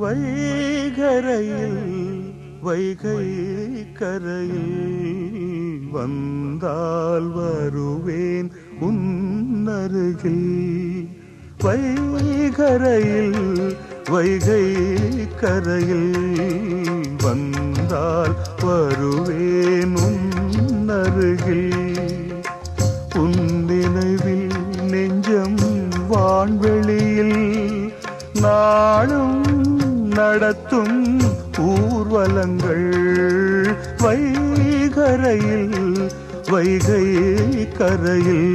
வைகரையில் வைகை கரையில் வந்தால் வருவேன் உன்னருகில். வைகரையில் வைகை கரையில் வந்தால் வருவேன் உன்னருகில். உன் நினைவில் நெஞ்சம் வான்வெளியில் நாளும் நடத்தும் ஊர்வலங்கள் வைகரையில் வைகை கரையில்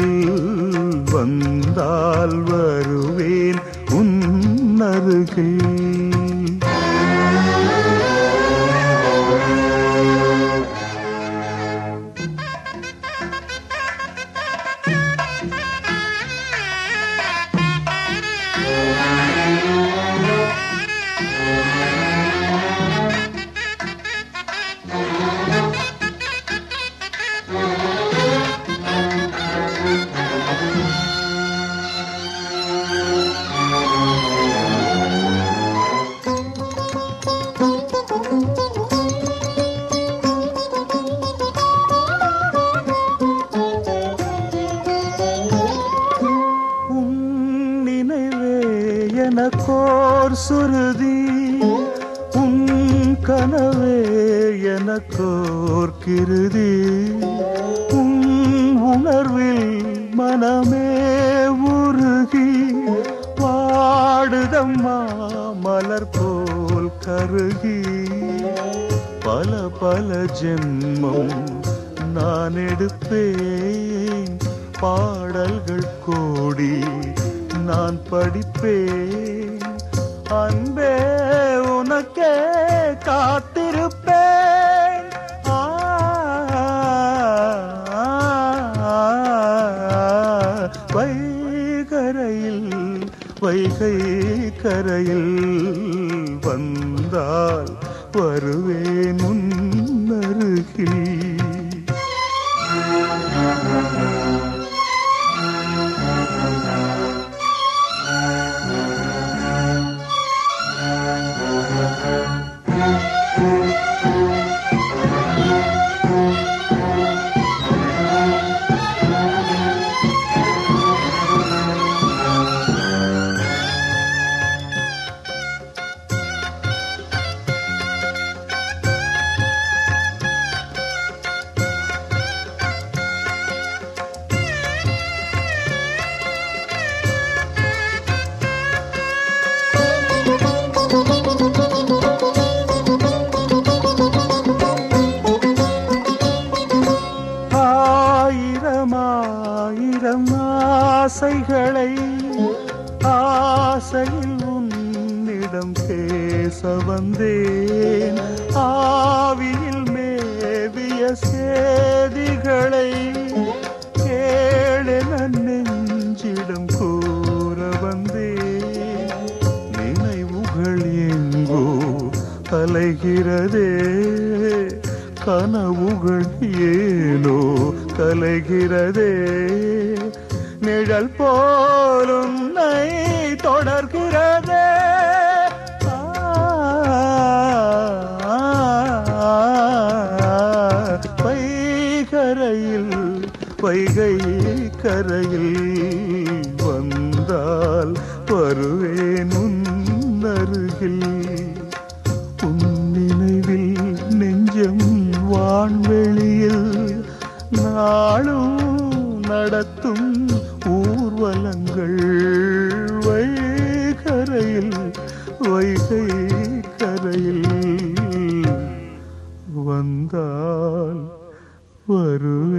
வந்தால் வருவேன் உன் எனக்கோர் சுருதி உன் கனவே எனக்கோர் கிருதி. உன் உணர்வில் மனமே உருகி பாடுதம்மா மலர் போல் கருகி. பல பல ஜென்மம் நான் எடுப்பேன் பாடல்கள் கோடி நான் படிப்பேன். அன்பே உனக்கே காத்திருப்பேன். வைகரையில் வைகை கரையில் வந்தால் வருவேன் முன்னருகில் ஆசைகளை ஆசையில் உன்னிடம் பேச வந்தேன். ஆவியில் மேவிய சேதிகளை கேளென நெஞ்சிடம் கூற வந்தேன். நினைவுகள் எங்கோ அலைகிறதே கனவுகள் ஏனோ கலைகிறதே. நிழல் போலும் நை தொடர்கிறதே. வைகரையில் வைகை கரையில் வந்தால் வருவேன் உன்னருகில். உன் நினைவில் நெஞ்சம் வான்வெளியில் நாளும் நடத்தும் ஊர்வலங்கள் வைகரையில் வைகை கரையில் வந்தால் வருவே